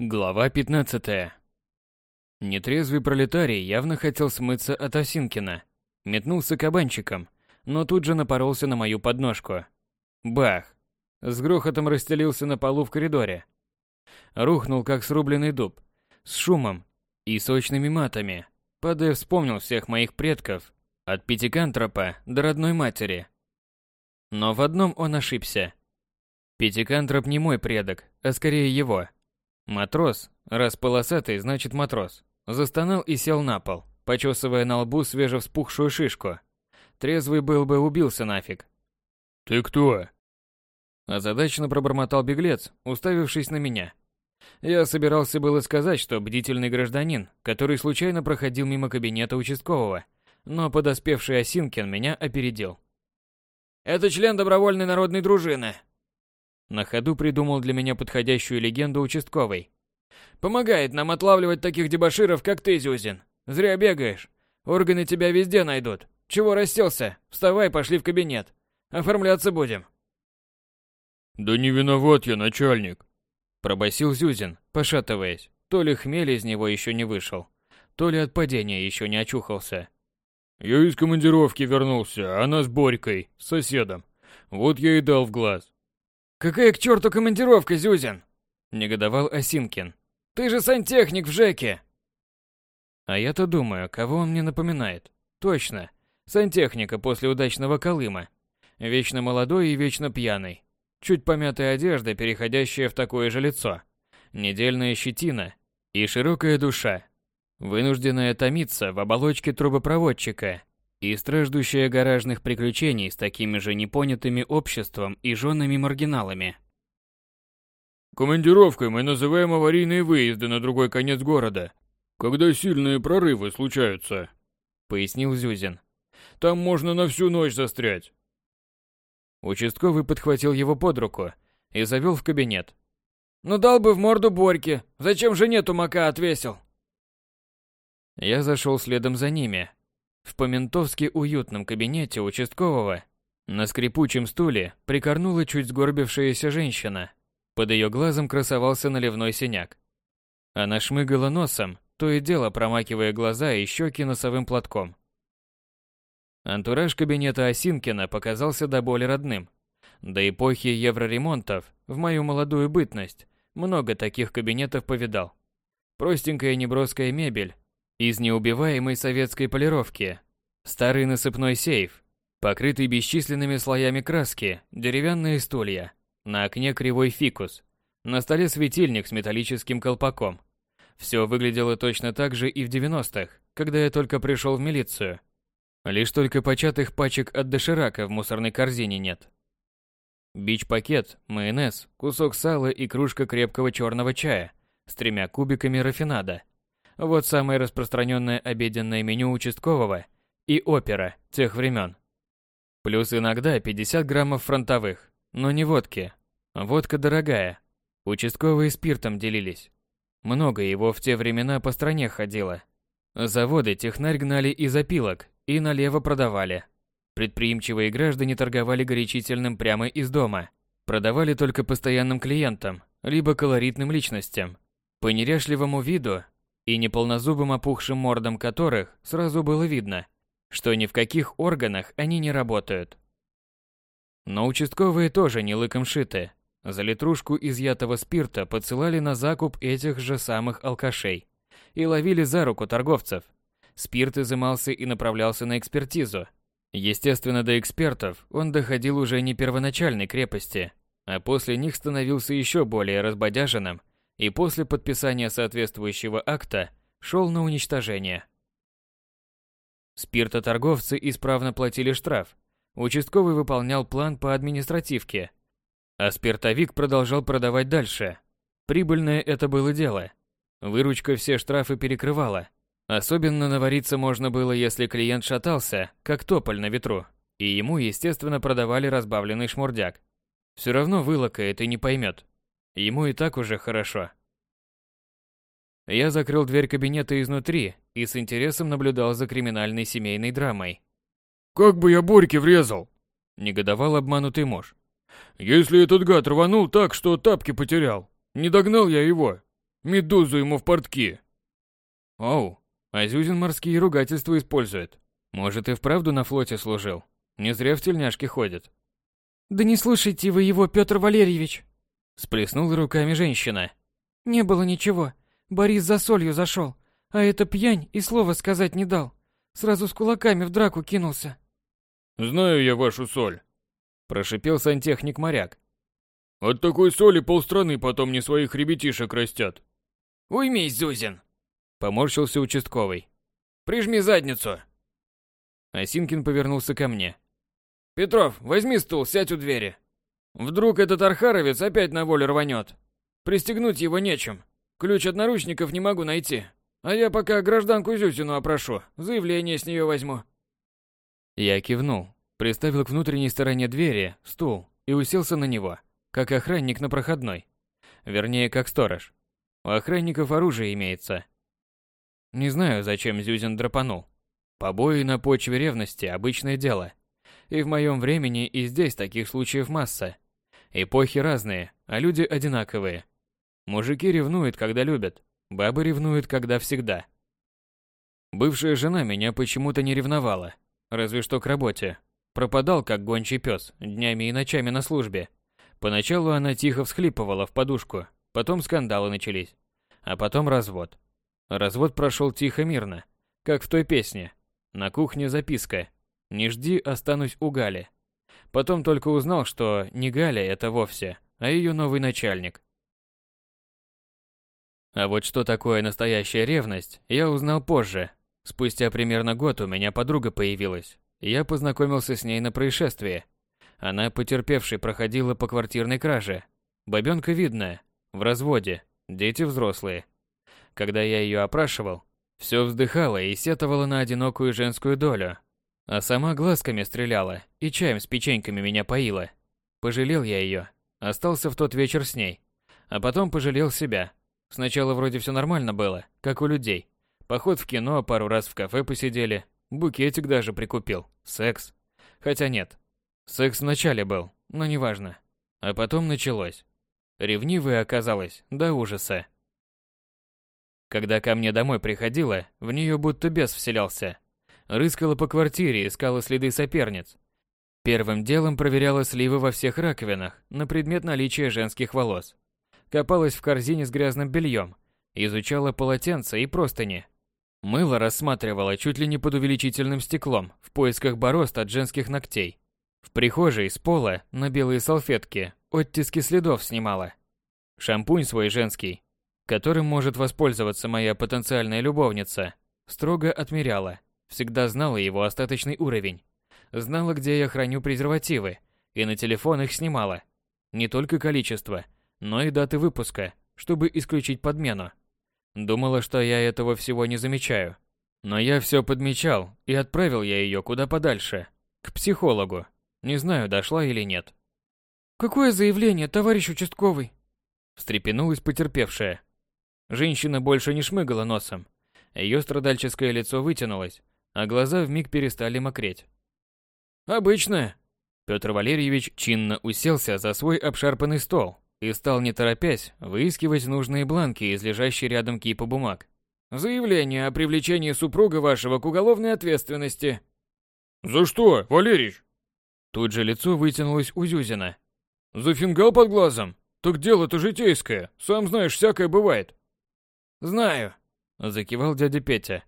Глава 15. Нетрезвый пролетарий явно хотел смыться от Осинкина. Метнулся кабанчиком, но тут же напоролся на мою подножку. Бах! С грохотом расстелился на полу в коридоре. Рухнул, как срубленный дуб, с шумом и сочными матами. Падая вспомнил всех моих предков, от Пятикантропа до родной матери. Но в одном он ошибся. Пятикантроп не мой предок, а скорее его – Матрос, раз полосатый, значит матрос, застонал и сел на пол, почесывая на лбу свежевспухшую шишку. Трезвый был бы убился нафиг. «Ты кто?» Озадаченно пробормотал беглец, уставившись на меня. Я собирался было сказать, что бдительный гражданин, который случайно проходил мимо кабинета участкового, но подоспевший Осинкин меня опередил. «Это член добровольной народной дружины», на ходу придумал для меня подходящую легенду участковый. «Помогает нам отлавливать таких дебоширов, как ты, Зюзин. Зря бегаешь. Органы тебя везде найдут. Чего расселся? Вставай, пошли в кабинет. Оформляться будем». «Да не виноват я, начальник», – пробасил Зюзин, пошатываясь. То ли хмель из него еще не вышел, то ли от падения еще не очухался. «Я из командировки вернулся, она с Борькой, с соседом. Вот я и дал в глаз. «Какая к черту командировка, Зюзин?» – негодовал Осинкин. «Ты же сантехник в ЖЭКе!» А я-то думаю, кого он мне напоминает. Точно, сантехника после удачного Колыма. Вечно молодой и вечно пьяный. Чуть помятая одежда, переходящая в такое же лицо. Недельная щетина и широкая душа. Вынужденная томиться в оболочке трубопроводчика и страждущая гаражных приключений с такими же непонятыми обществом и женами маргиналами. Командировкой мы называем аварийные выезды на другой конец города, когда сильные прорывы случаются, пояснил Зюзин. Там можно на всю ночь застрять. Участковый подхватил его под руку и завел в кабинет. «Ну дал бы в морду Борьке, зачем же нету мака отвесил?» Я зашел следом за ними, в по-ментовски уютном кабинете участкового на скрипучем стуле прикорнула чуть сгорбившаяся женщина. Под ее глазом красовался наливной синяк. Она шмыгала носом, то и дело промакивая глаза и щеки носовым платком. Антураж кабинета Осинкина показался до боли родным. До эпохи евроремонтов, в мою молодую бытность, много таких кабинетов повидал. Простенькая неброская мебель, из неубиваемой советской полировки. Старый насыпной сейф, покрытый бесчисленными слоями краски, деревянные стулья. На окне кривой фикус. На столе светильник с металлическим колпаком. Все выглядело точно так же и в 90-х, когда я только пришел в милицию. Лишь только початых пачек от доширака в мусорной корзине нет. Бич-пакет, майонез, кусок сала и кружка крепкого черного чая с тремя кубиками рафинада – вот самое распространенное обеденное меню участкового и опера тех времен. Плюс иногда 50 граммов фронтовых, но не водки. Водка дорогая. Участковые спиртом делились. Много его в те времена по стране ходило. Заводы технарь гнали из опилок и налево продавали. Предприимчивые граждане торговали горячительным прямо из дома. Продавали только постоянным клиентам, либо колоритным личностям. По неряшливому виду и неполнозубым опухшим мордам которых сразу было видно, что ни в каких органах они не работают. Но участковые тоже не лыком шиты. За литрушку изъятого спирта подсылали на закуп этих же самых алкашей и ловили за руку торговцев. Спирт изымался и направлялся на экспертизу. Естественно, до экспертов он доходил уже не первоначальной крепости, а после них становился еще более разбодяженным и после подписания соответствующего акта шел на уничтожение. Спиртоторговцы исправно платили штраф, участковый выполнял план по административке, а спиртовик продолжал продавать дальше. Прибыльное это было дело. Выручка все штрафы перекрывала. Особенно навариться можно было, если клиент шатался, как тополь на ветру, и ему, естественно, продавали разбавленный шмурдяк. Все равно вылокает и не поймет, Ему и так уже хорошо. Я закрыл дверь кабинета изнутри и с интересом наблюдал за криминальной семейной драмой. «Как бы я Борьке врезал?» – негодовал обманутый муж. «Если этот гад рванул так, что тапки потерял, не догнал я его. Медузу ему в портки. Оу, а Зюзин морские ругательства использует. Может, и вправду на флоте служил? Не зря в тельняшке ходит. Да не слушайте вы его, Петр Валерьевич. Сплеснула руками женщина. Не было ничего. Борис за солью зашел, а эта пьянь и слова сказать не дал. Сразу с кулаками в драку кинулся. Знаю я вашу соль, прошипел сантехник-моряк. От такой соли полстраны потом не своих ребятишек растят. Уймись, Зюзин, поморщился участковый. Прижми задницу. Осинкин повернулся ко мне. Петров, возьми стул, сядь у двери. Вдруг этот архаровец опять на волю рванет. Пристегнуть его нечем. Ключ от наручников не могу найти. А я пока гражданку Зюзину опрошу, заявление с нее возьму. Я кивнул, приставил к внутренней стороне двери стул и уселся на него, как охранник на проходной. Вернее, как сторож. У охранников оружие имеется. Не знаю, зачем Зюзин драпанул. Побои на почве ревности – обычное дело. И в моем времени и здесь таких случаев масса. Эпохи разные, а люди одинаковые. Мужики ревнуют, когда любят, бабы ревнуют, когда всегда. Бывшая жена меня почему-то не ревновала, разве что к работе. Пропадал, как гончий пес, днями и ночами на службе. Поначалу она тихо всхлипывала в подушку, потом скандалы начались, а потом развод. Развод прошел тихо-мирно, как в той песне. На кухне записка «Не жди, останусь у Гали». Потом только узнал, что не Галя это вовсе, а ее новый начальник. А вот что такое настоящая ревность, я узнал позже. Спустя примерно год у меня подруга появилась. Я познакомился с ней на происшествии. Она, потерпевшей, проходила по квартирной краже. Бабенка видная, в разводе, дети взрослые. Когда я ее опрашивал, все вздыхала и сетовала на одинокую женскую долю. А сама глазками стреляла и чаем с печеньками меня поила. Пожалел я ее, остался в тот вечер с ней. А потом пожалел себя, Сначала вроде все нормально было, как у людей. Поход в кино, пару раз в кафе посидели, букетик даже прикупил, секс. Хотя нет, секс вначале был, но неважно. А потом началось. Ревнивая оказалась, до ужаса. Когда ко мне домой приходила, в нее будто бес вселялся. Рыскала по квартире, искала следы соперниц. Первым делом проверяла сливы во всех раковинах на предмет наличия женских волос копалась в корзине с грязным бельем, изучала полотенца и простыни. Мыло рассматривала чуть ли не под увеличительным стеклом в поисках борозд от женских ногтей. В прихожей с пола на белые салфетки оттиски следов снимала. Шампунь свой женский, которым может воспользоваться моя потенциальная любовница, строго отмеряла. Всегда знала его остаточный уровень. Знала, где я храню презервативы, и на телефон их снимала. Не только количество – но и даты выпуска, чтобы исключить подмену. Думала, что я этого всего не замечаю. Но я все подмечал, и отправил я ее куда подальше. К психологу. Не знаю, дошла или нет. «Какое заявление, товарищ участковый?» Встрепенулась потерпевшая. Женщина больше не шмыгала носом. Ее страдальческое лицо вытянулось, а глаза вмиг перестали мокреть. «Обычное». Петр Валерьевич чинно уселся за свой обшарпанный стол, и стал, не торопясь, выискивать нужные бланки из лежащей рядом кипа бумаг. «Заявление о привлечении супруга вашего к уголовной ответственности». «За что, Валерич?» Тут же лицо вытянулось у Зюзина. «За фингал под глазом? Так дело-то житейское, сам знаешь, всякое бывает». «Знаю», — закивал дядя Петя.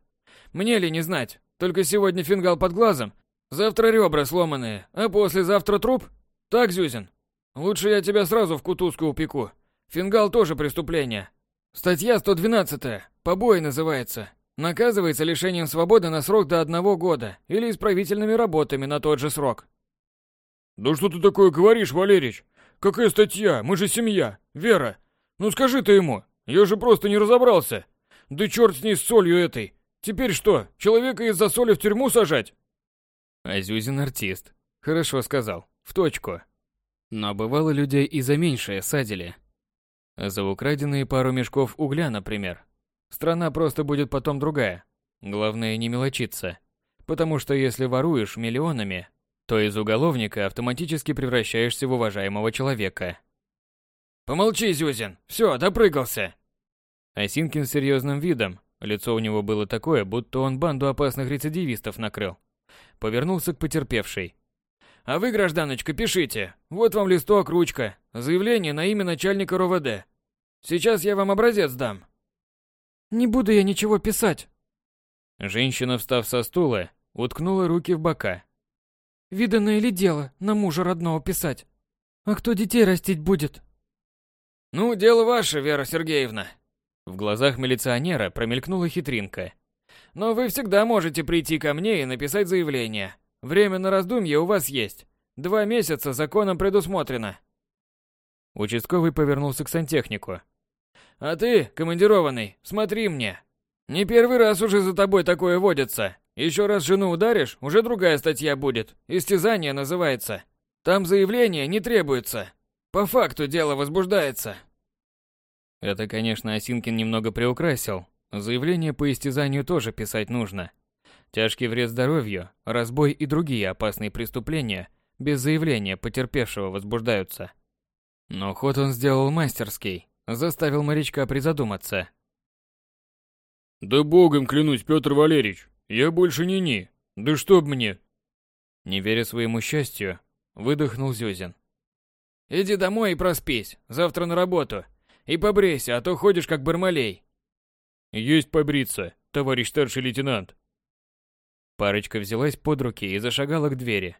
«Мне ли не знать? Только сегодня фингал под глазом, завтра ребра сломанные, а послезавтра труп? Так, Зюзин?» Лучше я тебя сразу в кутузку упеку. Фингал тоже преступление. Статья 112, побои называется. Наказывается лишением свободы на срок до одного года или исправительными работами на тот же срок. Да что ты такое говоришь, Валерич? Какая статья? Мы же семья. Вера. Ну скажи ты ему. Я же просто не разобрался. Да черт с ней с солью этой. Теперь что, человека из-за соли в тюрьму сажать? Азюзин артист. Хорошо сказал. В точку. Но бывало людей и за меньшее садили. За украденные пару мешков угля, например. Страна просто будет потом другая. Главное не мелочиться. Потому что если воруешь миллионами, то из уголовника автоматически превращаешься в уважаемого человека. «Помолчи, Зюзин! Все, допрыгался!» Осинкин с серьезным видом, лицо у него было такое, будто он банду опасных рецидивистов накрыл. Повернулся к потерпевшей. «А вы, гражданочка, пишите. Вот вам листок, ручка. Заявление на имя начальника РОВД. Сейчас я вам образец дам». «Не буду я ничего писать». Женщина, встав со стула, уткнула руки в бока. «Виданное ли дело на мужа родного писать? А кто детей растить будет?» «Ну, дело ваше, Вера Сергеевна». В глазах милиционера промелькнула хитринка. «Но вы всегда можете прийти ко мне и написать заявление. Время на раздумье у вас есть. Два месяца законом предусмотрено». Участковый повернулся к сантехнику. «А ты, командированный, смотри мне. Не первый раз уже за тобой такое водится. Еще раз жену ударишь, уже другая статья будет. Истязание называется. Там заявление не требуется. По факту дело возбуждается. Это, конечно, Осинкин немного приукрасил. Заявление по истязанию тоже писать нужно. Тяжкий вред здоровью, разбой и другие опасные преступления без заявления потерпевшего возбуждаются. Но ход он сделал мастерский, заставил морячка призадуматься. «Да богом клянусь, Петр Валерьевич, я больше не ни. Да чтоб мне!» Не веря своему счастью, выдохнул Зюзин. Иди домой и проспись, завтра на работу. И побрейся, а то ходишь как бармалей. Есть побриться, товарищ старший лейтенант. Парочка взялась под руки и зашагала к двери.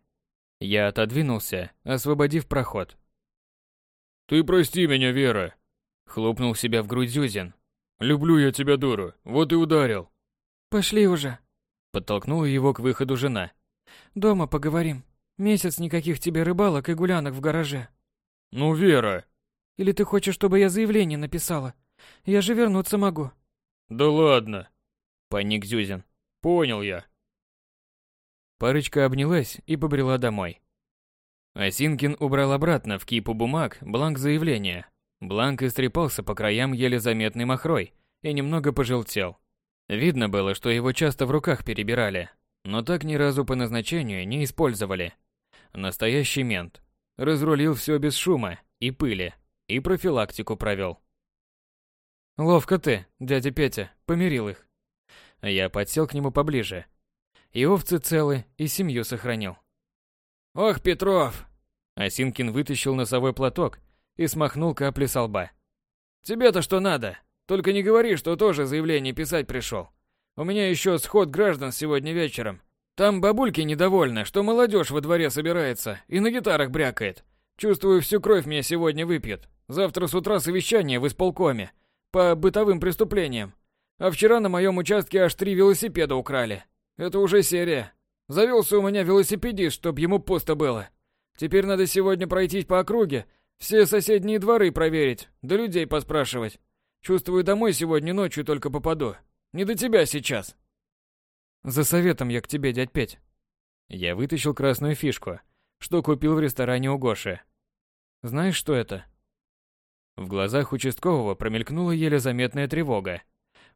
Я отодвинулся, освободив проход. «Ты прости меня, Вера!» Хлопнул себя в грудь Зюзин. «Люблю я тебя, дуру, вот и ударил!» «Пошли уже!» Подтолкнула его к выходу жена. «Дома поговорим. Месяц никаких тебе рыбалок и гулянок в гараже». Ну, Вера. Или ты хочешь, чтобы я заявление написала? Я же вернуться могу. Да ладно. Паник Зюзин. Понял я. Парочка обнялась и побрела домой. Осинкин убрал обратно в кипу бумаг бланк заявления. Бланк истрепался по краям еле заметной махрой и немного пожелтел. Видно было, что его часто в руках перебирали, но так ни разу по назначению не использовали. Настоящий мент. Разрулил все без шума и пыли, и профилактику провел. Ловко ты, дядя Петя, помирил их. Я подсел к нему поближе. И овцы целы, и семью сохранил. Ох, Петров! Осинкин вытащил носовой платок и смахнул капли со лба. Тебе-то что надо? Только не говори, что тоже заявление писать пришел. У меня еще сход граждан сегодня вечером. Там бабульки недовольны, что молодежь во дворе собирается и на гитарах брякает. Чувствую, всю кровь мне сегодня выпьет. Завтра с утра совещание в исполкоме по бытовым преступлениям. А вчера на моем участке аж три велосипеда украли. Это уже серия. Завелся у меня велосипедист, чтоб ему пусто было. Теперь надо сегодня пройтись по округе, все соседние дворы проверить, да людей поспрашивать. Чувствую, домой сегодня ночью только попаду. Не до тебя сейчас. За советом я к тебе, дядь Петь. Я вытащил красную фишку, что купил в ресторане у Гоши. Знаешь, что это? В глазах участкового промелькнула еле заметная тревога.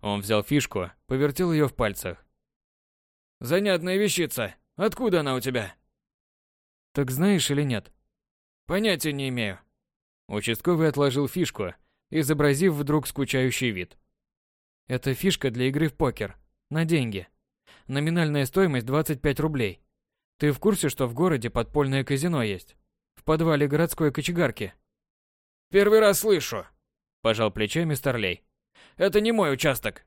Он взял фишку, повертел ее в пальцах. «Занятная вещица. Откуда она у тебя?» «Так знаешь или нет?» «Понятия не имею». Участковый отложил фишку, изобразив вдруг скучающий вид. «Это фишка для игры в покер. На деньги. Номинальная стоимость 25 рублей. Ты в курсе, что в городе подпольное казино есть? В подвале городской кочегарки. Первый раз слышу. Пожал плечами Старлей. Это не мой участок.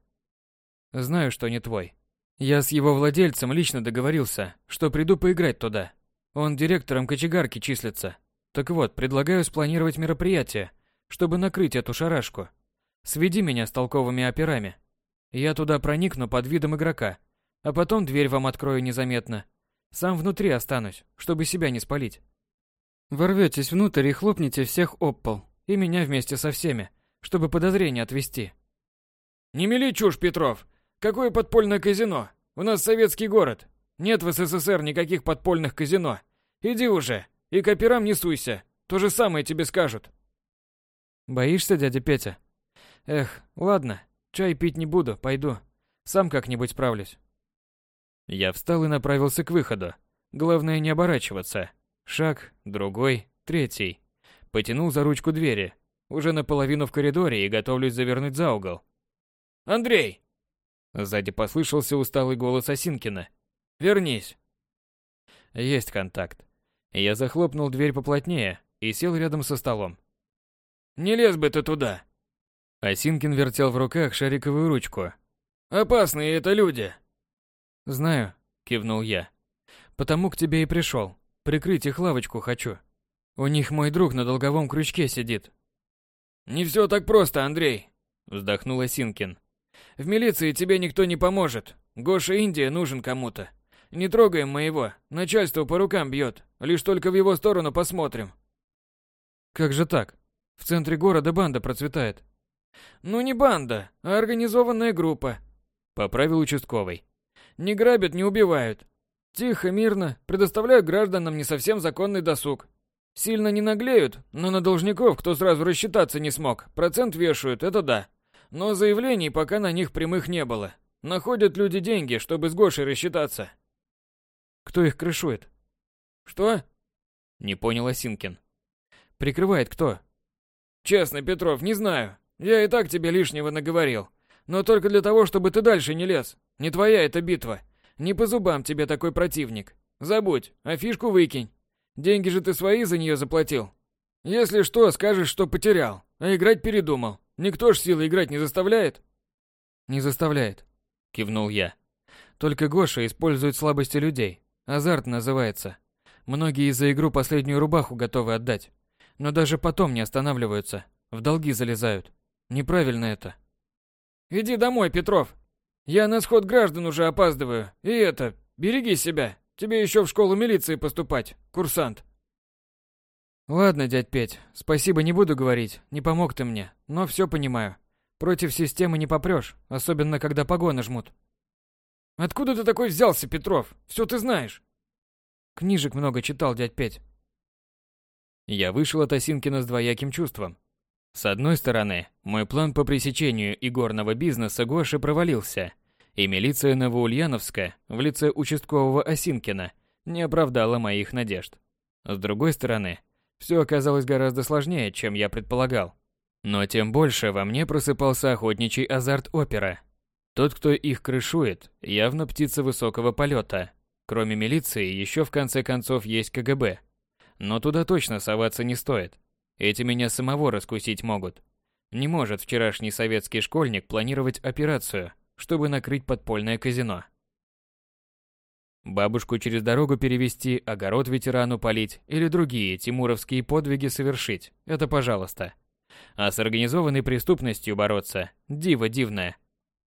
Знаю, что не твой. Я с его владельцем лично договорился, что приду поиграть туда. Он директором кочегарки числится. Так вот, предлагаю спланировать мероприятие, чтобы накрыть эту шарашку. Сведи меня с толковыми операми. Я туда проникну под видом игрока, а потом дверь вам открою незаметно. Сам внутри останусь, чтобы себя не спалить. Ворветесь внутрь и хлопните всех об пол, и меня вместе со всеми, чтобы подозрения отвести. Не мели чушь, Петров. Какое подпольное казино? У нас советский город. Нет в СССР никаких подпольных казино. Иди уже, и к операм не суйся. То же самое тебе скажут. Боишься, дядя Петя? Эх, ладно, чай пить не буду, пойду. Сам как-нибудь справлюсь. Я встал и направился к выходу. Главное не оборачиваться. Шаг, другой, третий. Потянул за ручку двери. Уже наполовину в коридоре и готовлюсь завернуть за угол. Андрей!» Сзади послышался усталый голос Осинкина. «Вернись!» Есть контакт. Я захлопнул дверь поплотнее и сел рядом со столом. «Не лез бы ты туда!» Осинкин вертел в руках шариковую ручку. «Опасные это люди!» «Знаю», — кивнул я. «Потому к тебе и пришел. Прикрыть их лавочку хочу. У них мой друг на долговом крючке сидит». «Не все так просто, Андрей», — вздохнул Осинкин. «В милиции тебе никто не поможет. Гоша Индия нужен кому-то. Не трогаем моего, начальство по рукам бьет. Лишь только в его сторону посмотрим». «Как же так? В центре города банда процветает». «Ну не банда, а организованная группа», — поправил участковый. «Не грабят, не убивают. Тихо, мирно, предоставляют гражданам не совсем законный досуг. Сильно не наглеют, но на должников, кто сразу рассчитаться не смог, процент вешают, это да. Но заявлений пока на них прямых не было. Находят люди деньги, чтобы с Гошей рассчитаться». «Кто их крышует?» «Что?» Не понял Осинкин. «Прикрывает кто?» «Честно, Петров, не знаю. Я и так тебе лишнего наговорил. Но только для того, чтобы ты дальше не лез. Не твоя эта битва. Не по зубам тебе такой противник. Забудь, а фишку выкинь. Деньги же ты свои за нее заплатил. Если что, скажешь, что потерял, а играть передумал. Никто ж силы играть не заставляет. Не заставляет, кивнул я. Только Гоша использует слабости людей. Азарт называется. Многие за игру последнюю рубаху готовы отдать. Но даже потом не останавливаются. В долги залезают. Неправильно это. Иди домой, Петров. Я на сход граждан уже опаздываю. И это, береги себя. Тебе еще в школу милиции поступать, курсант. Ладно, дядь Петь, спасибо не буду говорить. Не помог ты мне, но все понимаю. Против системы не попрешь, особенно когда погоны жмут. Откуда ты такой взялся, Петров? Все ты знаешь. Книжек много читал, дядь Петь. Я вышел от Осинкина с двояким чувством. С одной стороны, мой план по пресечению игорного бизнеса Гоши провалился, и милиция Новоульяновска в лице участкового Осинкина не оправдала моих надежд. С другой стороны, все оказалось гораздо сложнее, чем я предполагал. Но тем больше во мне просыпался охотничий азарт опера. Тот, кто их крышует, явно птица высокого полета. Кроме милиции, еще в конце концов есть КГБ. Но туда точно соваться не стоит. Эти меня самого раскусить могут. Не может вчерашний советский школьник планировать операцию, чтобы накрыть подпольное казино. Бабушку через дорогу перевести, огород ветерану полить или другие тимуровские подвиги совершить – это пожалуйста. А с организованной преступностью бороться – диво дивное.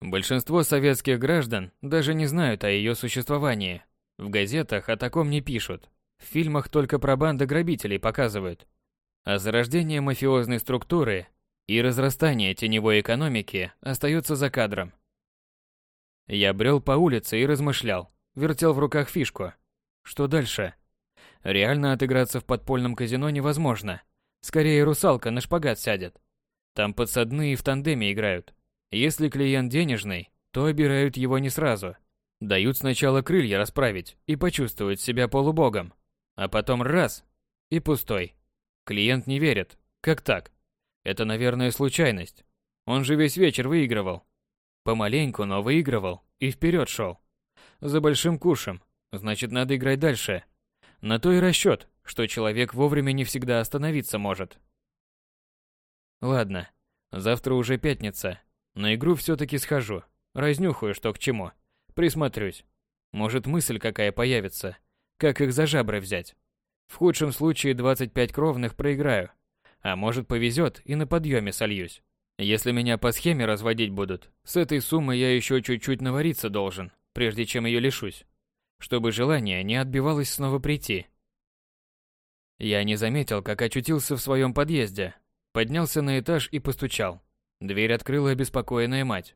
Большинство советских граждан даже не знают о ее существовании. В газетах о таком не пишут. В фильмах только про банды грабителей показывают а зарождение мафиозной структуры и разрастание теневой экономики остается за кадром. Я брел по улице и размышлял, вертел в руках фишку. Что дальше? Реально отыграться в подпольном казино невозможно. Скорее русалка на шпагат сядет. Там подсадные в тандеме играют. Если клиент денежный, то обирают его не сразу. Дают сначала крылья расправить и почувствовать себя полубогом. А потом раз – и пустой. Клиент не верит. Как так? Это, наверное, случайность. Он же весь вечер выигрывал. Помаленьку, но выигрывал. И вперед шел. За большим кушем. Значит, надо играть дальше. На то и расчет, что человек вовремя не всегда остановиться может. Ладно, завтра уже пятница. На игру все-таки схожу. Разнюхаю, что к чему. Присмотрюсь. Может, мысль какая появится. Как их за жабры взять. В худшем случае 25 кровных проиграю. А может повезет и на подъеме сольюсь. Если меня по схеме разводить будут, с этой суммы я еще чуть-чуть навариться должен, прежде чем ее лишусь. Чтобы желание не отбивалось снова прийти. Я не заметил, как очутился в своем подъезде. Поднялся на этаж и постучал. Дверь открыла обеспокоенная мать.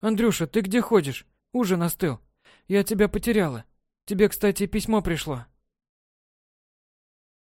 «Андрюша, ты где ходишь? Ужин остыл. Я тебя потеряла. Тебе, кстати, письмо пришло».